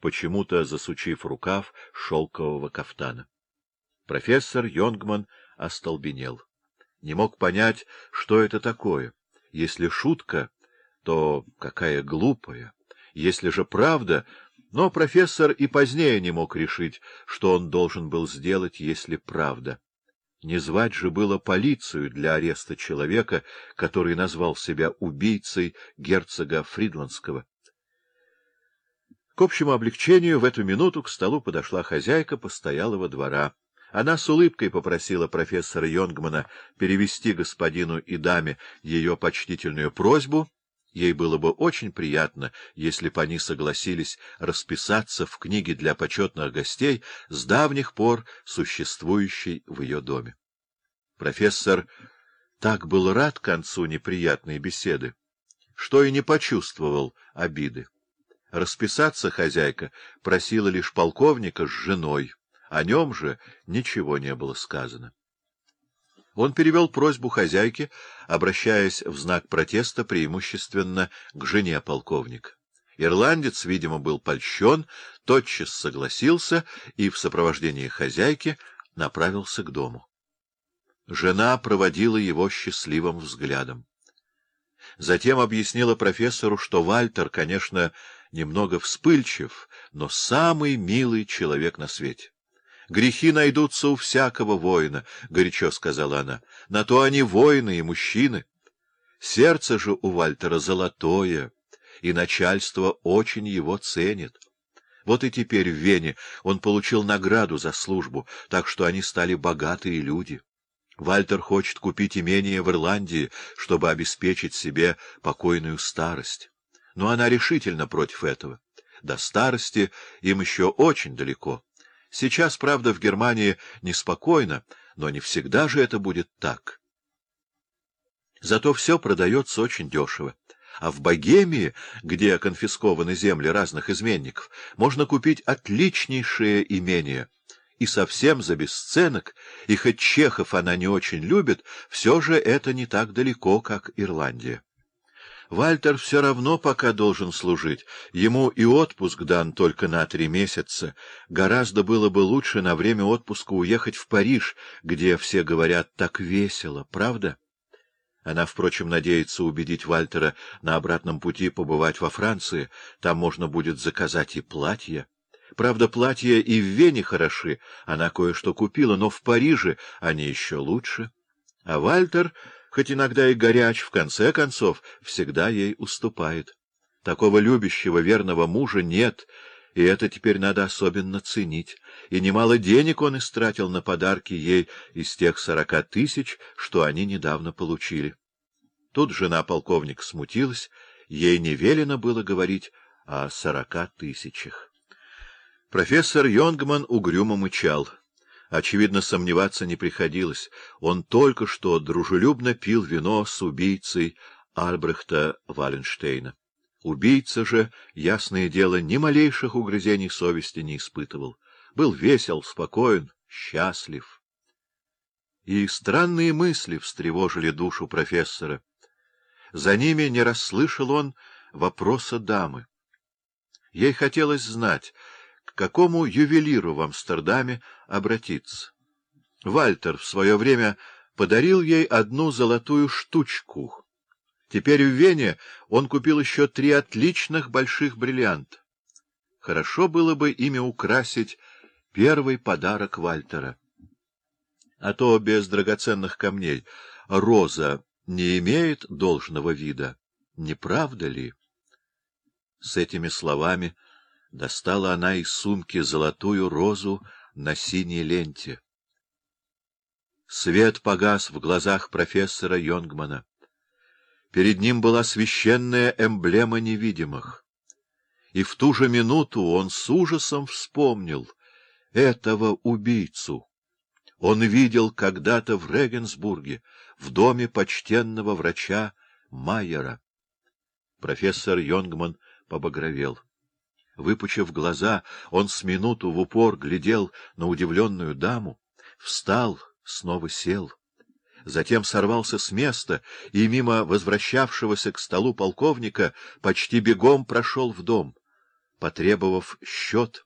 почему-то засучив рукав шелкового кафтана. Профессор Йонгман остолбенел. Не мог понять, что это такое. Если шутка, то какая глупая. Если же правда... Но профессор и позднее не мог решить, что он должен был сделать, если правда. Не звать же было полицию для ареста человека, который назвал себя убийцей герцога Фридландского. К общему облегчению в эту минуту к столу подошла хозяйка постоялого двора. Она с улыбкой попросила профессора Йонгмана перевести господину и даме ее почтительную просьбу. Ей было бы очень приятно, если бы они согласились расписаться в книге для почетных гостей с давних пор существующей в ее доме. Профессор так был рад концу неприятной беседы, что и не почувствовал обиды. Расписаться хозяйка просила лишь полковника с женой, о нем же ничего не было сказано. Он перевел просьбу хозяйки, обращаясь в знак протеста преимущественно к жене полковника. Ирландец, видимо, был польщен, тотчас согласился и в сопровождении хозяйки направился к дому. Жена проводила его счастливым взглядом. Затем объяснила профессору, что Вальтер, конечно, немного вспыльчив, но самый милый человек на свете. Грехи найдутся у всякого воина, — горячо сказала она. На то они воины и мужчины. Сердце же у Вальтера золотое, и начальство очень его ценит. Вот и теперь в Вене он получил награду за службу, так что они стали богатые люди. Вальтер хочет купить имение в Ирландии, чтобы обеспечить себе покойную старость. Но она решительно против этого. До старости им еще очень далеко. Сейчас, правда, в Германии неспокойно, но не всегда же это будет так. Зато все продается очень дешево. А в Богемии, где конфискованы земли разных изменников, можно купить отличнейшее имение. И совсем за бесценок, и хоть Чехов она не очень любит, все же это не так далеко, как Ирландия. Вальтер все равно пока должен служить. Ему и отпуск дан только на три месяца. Гораздо было бы лучше на время отпуска уехать в Париж, где все говорят так весело, правда? Она, впрочем, надеется убедить Вальтера на обратном пути побывать во Франции. Там можно будет заказать и платье. Правда, платья и в Вене хороши, она кое-что купила, но в Париже они еще лучше. А Вальтер хоть иногда и горяч, в конце концов, всегда ей уступает. Такого любящего, верного мужа нет, и это теперь надо особенно ценить. И немало денег он истратил на подарки ей из тех сорока тысяч, что они недавно получили. Тут жена полковника смутилась, ей не велено было говорить о сорока тысячах. Профессор Йонгман угрюмо мычал. Очевидно, сомневаться не приходилось. Он только что дружелюбно пил вино с убийцей Альбрехта Валенштейна. Убийца же, ясное дело, ни малейших угрызений совести не испытывал. Был весел, спокоен, счастлив. И странные мысли встревожили душу профессора. За ними не расслышал он вопроса дамы. Ей хотелось знать, к какому ювелиру в Амстердаме обратиться. Вальтер в свое время подарил ей одну золотую штучку. Теперь в Вене он купил еще три отличных больших бриллианта. Хорошо было бы ими украсить первый подарок Вальтера. А то без драгоценных камней роза не имеет должного вида, не правда ли? С этими словами достала она из сумки золотую розу на синей ленте. Свет погас в глазах профессора Йонгмана. Перед ним была священная эмблема невидимых. И в ту же минуту он с ужасом вспомнил этого убийцу. Он видел когда-то в Регенсбурге, в доме почтенного врача Майера. Профессор Йонгман побагровел. Выпучив глаза, он с минуту в упор глядел на удивленную даму, встал, снова сел. Затем сорвался с места и, мимо возвращавшегося к столу полковника, почти бегом прошел в дом. потребовав счет,